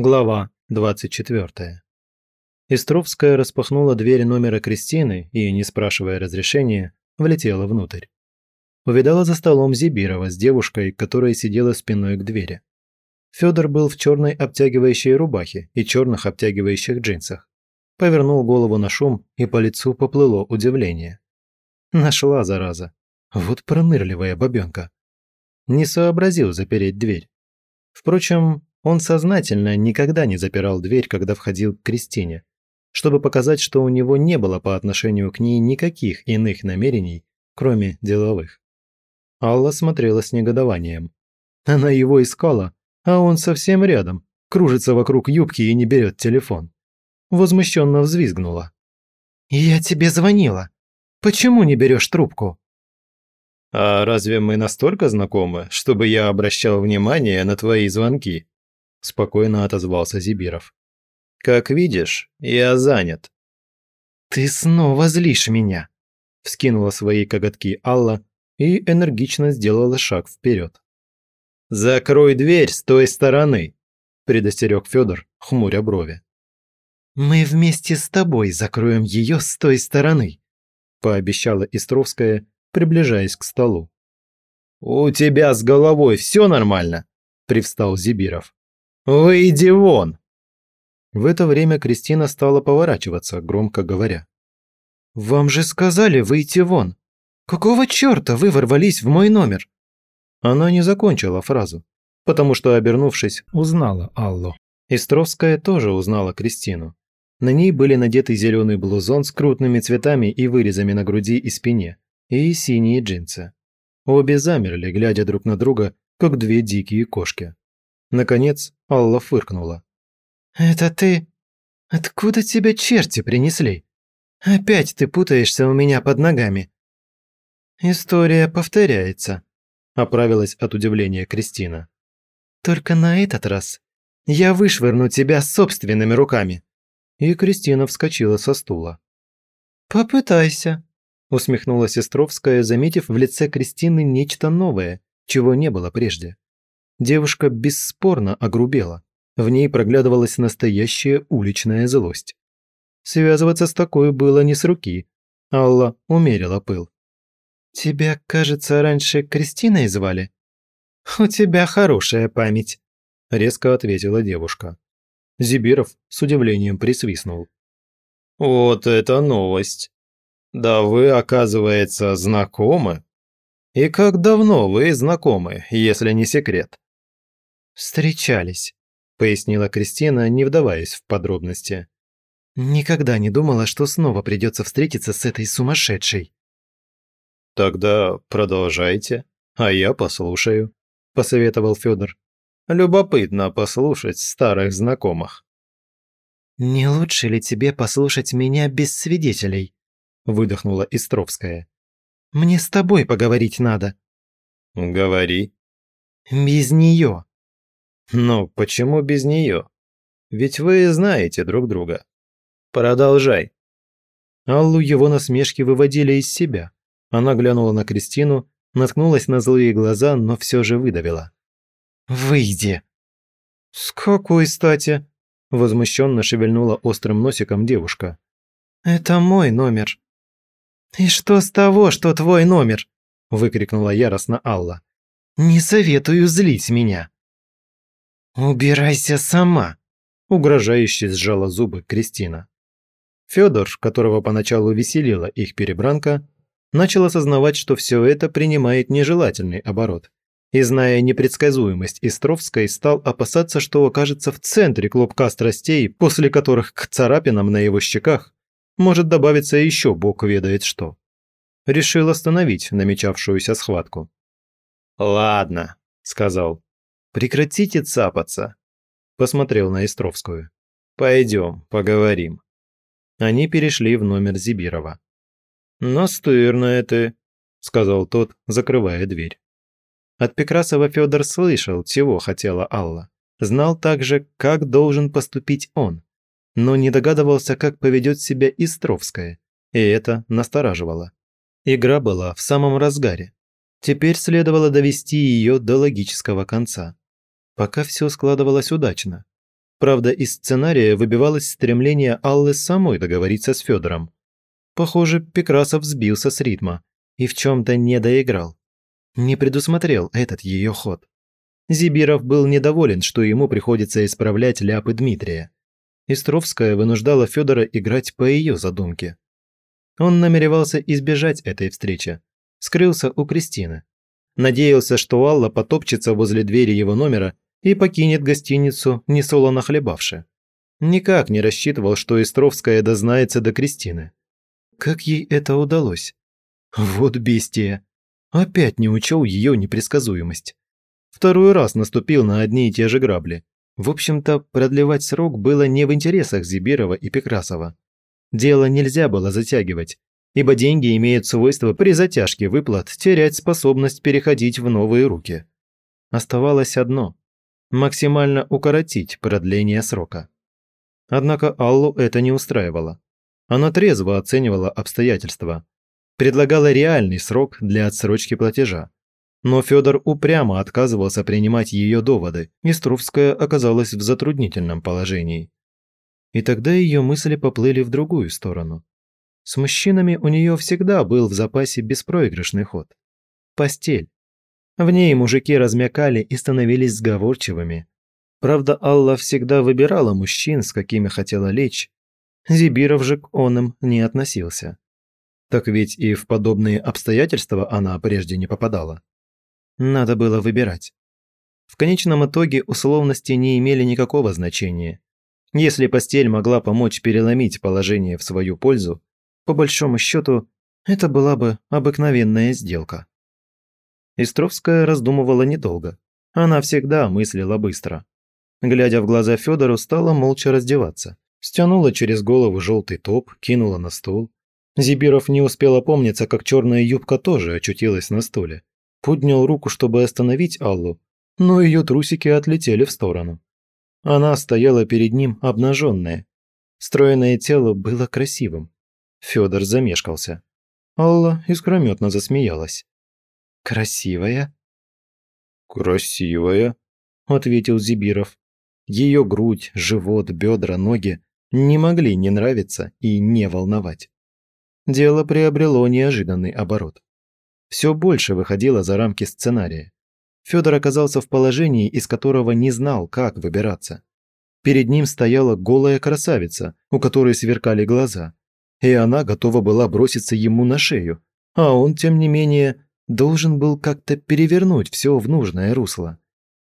Глава 24. Истровская распахнула дверь номера Кристины и, не спрашивая разрешения, влетела внутрь. Увидала за столом Зибирова с девушкой, которая сидела спиной к двери. Федор был в черной обтягивающей рубахе и черных обтягивающих джинсах. Повернул голову на шум, и по лицу поплыло удивление. Нашла, зараза. Вот пронырливая бабенка. Не сообразил запереть дверь. Впрочем, он сознательно никогда не запирал дверь, когда входил к Кристине, чтобы показать, что у него не было по отношению к ней никаких иных намерений, кроме деловых. Алла смотрела с негодованием. Она его искала, а он совсем рядом, кружится вокруг юбки и не берет телефон. Возмущенно взвизгнула. «Я тебе звонила. Почему не берешь трубку?» «А разве мы настолько знакомы, чтобы я обращал внимание на твои звонки?» – спокойно отозвался Зибиров. «Как видишь, я занят». «Ты снова злишь меня!» – вскинула свои коготки Алла и энергично сделала шаг вперед. «Закрой дверь с той стороны!» – предостерег Федор, хмуря брови. «Мы вместе с тобой закроем ее с той стороны», – пообещала Истровская, приближаясь к столу. «У тебя с головой все нормально?» – привстал Зибиров. «Выйди вон!» В это время Кристина стала поворачиваться, громко говоря. «Вам же сказали выйти вон! Какого черта вы ворвались в мой номер?» Она не закончила фразу, потому что, обернувшись, узнала Аллу. Истровская тоже узнала Кристину. На ней были надеты зеленый блузон с крупными цветами и вырезами на груди и спине, и синие джинсы. Обе замерли, глядя друг на друга, как две дикие кошки. Наконец Алла фыркнула. «Это ты? Откуда тебя черти принесли? Опять ты путаешься у меня под ногами». «История повторяется», – оправилась от удивления Кристина. «Только на этот раз я вышвырну тебя собственными руками». И Кристина вскочила со стула. «Попытайся», – усмехнулась Сестровская, заметив в лице Кристины нечто новое, чего не было прежде. Девушка бесспорно огрубела. В ней проглядывалась настоящая уличная злость. Связываться с такой было не с руки. Алла умерила пыл. «Тебя, кажется, раньше Кристиной звали?» «У тебя хорошая память», – резко ответила девушка. Зибиров с удивлением присвистнул. «Вот это новость! Да вы, оказывается, знакомы? И как давно вы знакомы, если не секрет?» «Встречались», – пояснила Кристина, не вдаваясь в подробности. «Никогда не думала, что снова придется встретиться с этой сумасшедшей». «Тогда продолжайте, а я послушаю», – посоветовал Федор. «Любопытно послушать старых знакомых». «Не лучше ли тебе послушать меня без свидетелей?» – выдохнула Истровская. «Мне с тобой поговорить надо». «Говори». «Без нее», «Ну, почему без нее? Ведь вы знаете друг друга. Продолжай». Аллу его насмешки выводили из себя. Она глянула на Кристину, наткнулась на злые глаза, но все же выдавила. «Выйди!» «С какой стати?» – возмущенно шевельнула острым носиком девушка. «Это мой номер». «И что с того, что твой номер?» – выкрикнула яростно Алла. «Не советую злить меня». «Убирайся сама!» – угрожающе сжала зубы Кристина. Федор, которого поначалу веселила их перебранка, начал осознавать, что все это принимает нежелательный оборот. И зная непредсказуемость Истровской, стал опасаться, что окажется в центре клубка страстей, после которых к царапинам на его щеках может добавиться еще бог ведает что. Решил остановить намечавшуюся схватку. «Ладно», – сказал. Прекратите цапаться!» Посмотрел на Истровскую. «Пойдем, поговорим». Они перешли в номер Зибирова. «Настырная ты», – сказал тот, закрывая дверь. От Пекрасова Федор слышал, чего хотела Алла. Знал также, как должен поступить он, но не догадывался, как поведет себя Истровская, и это настораживало. Игра была в самом разгаре. Теперь следовало довести ее до логического конца пока все складывалось удачно. Правда, из сценария выбивалось стремление Аллы самой договориться с Федором. Похоже, Пекрасов сбился с ритма и в чем-то не доиграл. Не предусмотрел этот ее ход. Зибиров был недоволен, что ему приходится исправлять ляпы Дмитрия. Истровская вынуждала Федора играть по ее задумке. Он намеревался избежать этой встречи. Скрылся у Кристины. Надеялся, что Алла потопчется возле двери его номера и покинет гостиницу, не солоно хлебавши. Никак не рассчитывал, что Истровская дознается до Кристины. Как ей это удалось? Вот бестия. Опять не учел ее непредсказуемость. Второй раз наступил на одни и те же грабли. В общем-то, продлевать срок было не в интересах Зибирова и Пекрасова. Дело нельзя было затягивать, ибо деньги имеют свойство при затяжке выплат терять способность переходить в новые руки. Оставалось одно – максимально укоротить продление срока. Однако Аллу это не устраивало. Она трезво оценивала обстоятельства. Предлагала реальный срок для отсрочки платежа. Но Федор упрямо отказывался принимать ее доводы, и Струвская оказалась в затруднительном положении. И тогда ее мысли поплыли в другую сторону. С мужчинами у нее всегда был в запасе беспроигрышный ход. Постель. В ней мужики размякали и становились сговорчивыми. Правда, Алла всегда выбирала мужчин, с какими хотела лечь. Зибиров же к оным не относился. Так ведь и в подобные обстоятельства она прежде не попадала. Надо было выбирать. В конечном итоге условности не имели никакого значения. Если постель могла помочь переломить положение в свою пользу, по большому счету, это была бы обыкновенная сделка. Истровская раздумывала недолго. Она всегда мыслила быстро. Глядя в глаза Федору, стала молча раздеваться. Стянула через голову желтый топ, кинула на стол. Зибиров не успел опомниться, как черная юбка тоже очутилась на столе. Поднял руку, чтобы остановить Аллу, но ее трусики отлетели в сторону. Она стояла перед ним обнаженная. Стройное тело было красивым. Федор замешкался. Алла искрометно засмеялась. «Красивая?» «Красивая», – ответил Зибиров. Ее грудь, живот, бедра, ноги не могли не нравиться и не волновать. Дело приобрело неожиданный оборот. Все больше выходило за рамки сценария. Федор оказался в положении, из которого не знал, как выбираться. Перед ним стояла голая красавица, у которой сверкали глаза. И она готова была броситься ему на шею, а он, тем не менее, должен был как-то перевернуть все в нужное русло.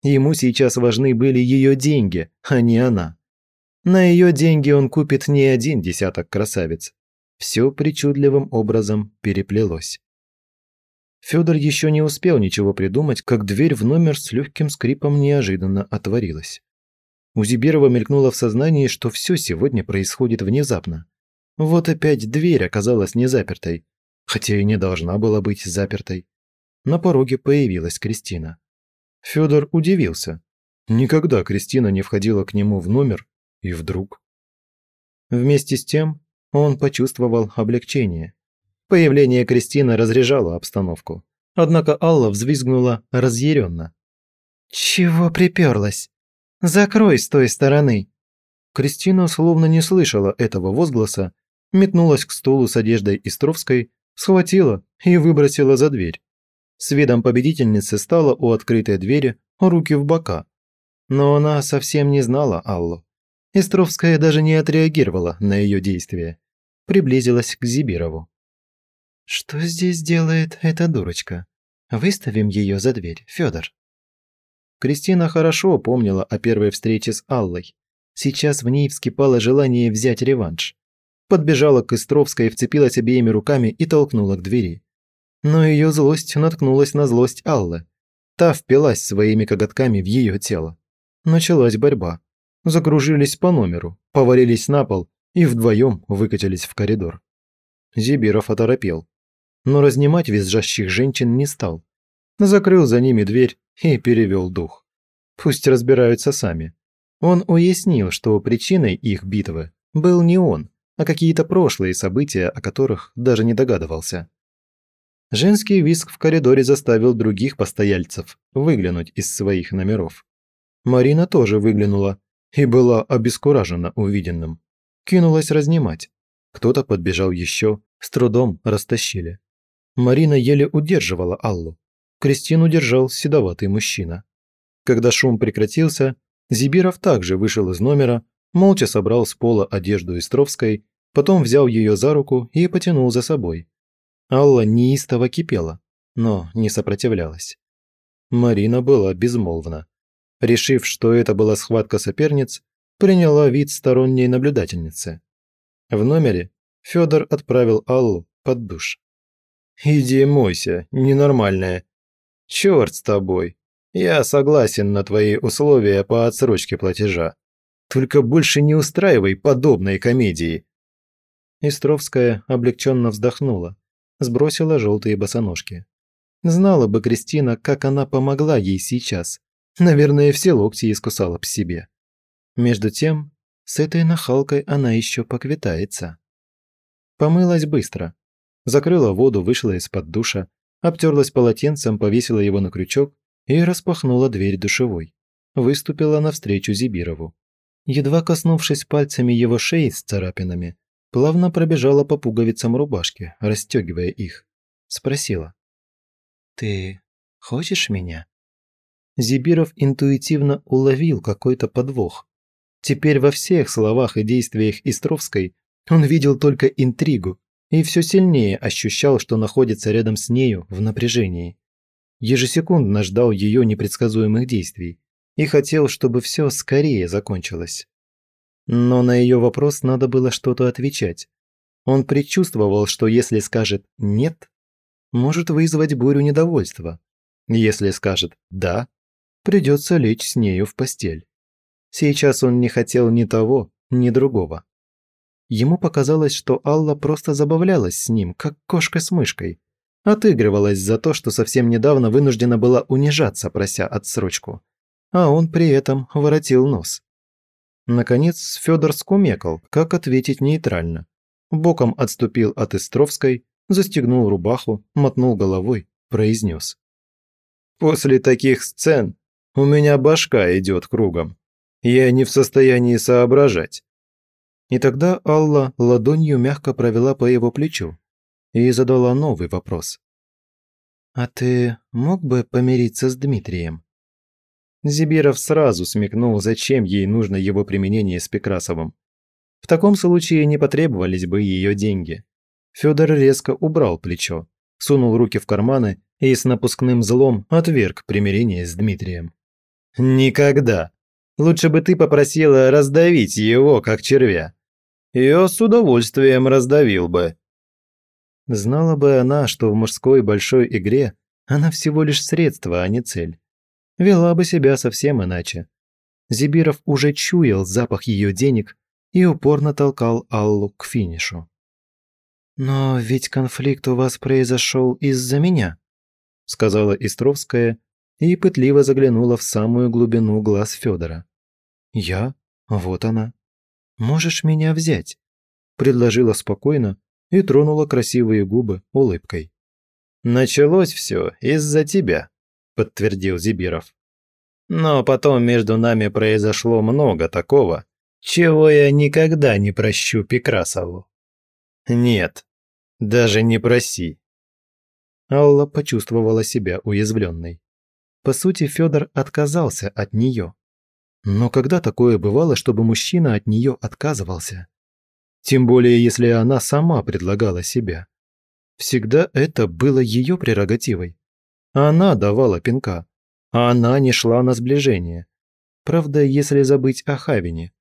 Ему сейчас важны были ее деньги, а не она. На ее деньги он купит не один десяток красавиц. Все причудливым образом переплелось. Федор еще не успел ничего придумать, как дверь в номер с легким скрипом неожиданно отворилась. У Зибирова мелькнуло в сознании, что все сегодня происходит внезапно. Вот опять дверь оказалась не запертой, хотя и не должна была быть запертой. На пороге появилась Кристина. Федор удивился. Никогда Кристина не входила к нему в номер, и вдруг... Вместе с тем он почувствовал облегчение. Появление Кристины разряжало обстановку. Однако Алла взвизгнула разъяренно. «Чего приперлась? Закрой с той стороны!» Кристина словно не слышала этого возгласа, метнулась к стулу с одеждой Истровской, схватила и выбросила за дверь. С видом победительницы стала у открытой двери, руки в бока. Но она совсем не знала Аллу. Истровская даже не отреагировала на ее действия. Приблизилась к Зибирову. «Что здесь делает эта дурочка? Выставим ее за дверь, Федор. Кристина хорошо помнила о первой встрече с Аллой. Сейчас в ней вскипало желание взять реванш. Подбежала к Истровской, вцепилась обеими руками и толкнула к двери. Но ее злость наткнулась на злость Аллы. Та впилась своими коготками в ее тело. Началась борьба. Закружились по номеру, повалились на пол и вдвоем выкатились в коридор. Зибиров оторопел но разнимать визжащих женщин не стал. Закрыл за ними дверь и перевел дух. Пусть разбираются сами. Он уяснил, что причиной их битвы был не он, а какие-то прошлые события, о которых даже не догадывался. Женский виск в коридоре заставил других постояльцев выглянуть из своих номеров. Марина тоже выглянула, и была обескуражена увиденным. Кинулась разнимать. Кто-то подбежал еще, с трудом растащили. Марина еле удерживала Аллу. Кристину держал седоватый мужчина. Когда шум прекратился, Зибиров также вышел из номера, молча собрал с пола одежду Истровской, потом взял ее за руку и потянул за собой. Алла неистово кипела, но не сопротивлялась. Марина была безмолвна. Решив, что это была схватка соперниц, приняла вид сторонней наблюдательницы. В номере Федор отправил Аллу под душ. «Иди мойся, ненормальная. Черт с тобой. Я согласен на твои условия по отсрочке платежа. Только больше не устраивай подобной комедии». Истровская облегченно вздохнула, сбросила желтые босоножки. Знала бы Кристина, как она помогла ей сейчас. Наверное, все локти искусала б себе. Между тем, с этой нахалкой она еще поквитается. Помылась быстро. Закрыла воду, вышла из-под душа, обтерлась полотенцем, повесила его на крючок и распахнула дверь душевой. Выступила навстречу Зибирову. Едва коснувшись пальцами его шеи с царапинами, плавно пробежала по пуговицам рубашки, расстегивая их. Спросила. «Ты хочешь меня?» Зибиров интуитивно уловил какой-то подвох. Теперь во всех словах и действиях Истровской он видел только интригу и все сильнее ощущал, что находится рядом с нею в напряжении. Ежесекундно ждал ее непредсказуемых действий и хотел, чтобы все скорее закончилось. Но на ее вопрос надо было что-то отвечать. Он предчувствовал, что если скажет «нет», может вызвать бурю недовольства. Если скажет «да», придется лечь с нею в постель. Сейчас он не хотел ни того, ни другого. Ему показалось, что Алла просто забавлялась с ним, как кошка с мышкой. Отыгрывалась за то, что совсем недавно вынуждена была унижаться, прося отсрочку. А он при этом воротил нос. Наконец Федор скумекал, как ответить нейтрально. Боком отступил от Истровской, застегнул рубаху, мотнул головой, произнес. «После таких сцен у меня башка идет кругом. Я не в состоянии соображать». И тогда Алла ладонью мягко провела по его плечу и задала новый вопрос. «А ты мог бы помириться с Дмитрием?» Зибиров сразу смекнул, зачем ей нужно его применение с Пекрасовым. В таком случае не потребовались бы ее деньги. Федор резко убрал плечо, сунул руки в карманы и с напускным злом отверг примирение с Дмитрием. «Никогда! Лучше бы ты попросила раздавить его, как червя. Я с удовольствием раздавил бы». Знала бы она, что в мужской большой игре она всего лишь средство, а не цель. Вела бы себя совсем иначе. Зибиров уже чуял запах ее денег и упорно толкал Аллу к финишу. «Но ведь конфликт у вас произошел из-за меня», сказала Истровская и пытливо заглянула в самую глубину глаз Федора. «Я? Вот она. Можешь меня взять?» предложила спокойно и тронула красивые губы улыбкой. «Началось все из-за тебя», подтвердил Зибиров. «Но потом между нами произошло много такого, чего я никогда не прощу Пекрасову». «Нет, даже не проси». Алла почувствовала себя уязвленной. По сути, Федор отказался от нее. Но когда такое бывало, чтобы мужчина от нее отказывался? Тем более, если она сама предлагала себя. Всегда это было ее прерогативой. Она давала пинка. Она не шла на сближение. Правда, если забыть о Хавине.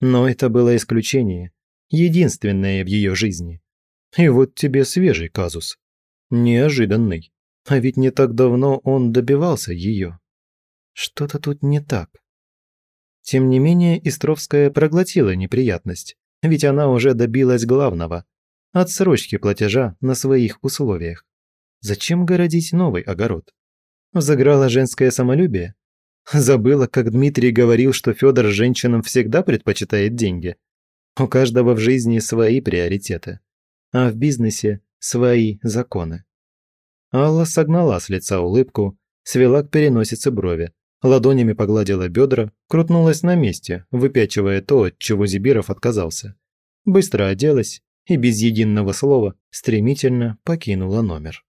Но это было исключение. Единственное в ее жизни. И вот тебе свежий казус. Неожиданный. А ведь не так давно он добивался ее. Что-то тут не так. Тем не менее, Истровская проглотила неприятность, ведь она уже добилась главного – отсрочки платежа на своих условиях. Зачем городить новый огород? Заграло женское самолюбие? Забыла, как Дмитрий говорил, что Федор женщинам всегда предпочитает деньги. У каждого в жизни свои приоритеты, а в бизнесе свои законы. Алла согнала с лица улыбку, свела к переносице брови, ладонями погладила бедра, крутнулась на месте, выпячивая то, от чего Зибиров отказался. Быстро оделась и без единого слова стремительно покинула номер.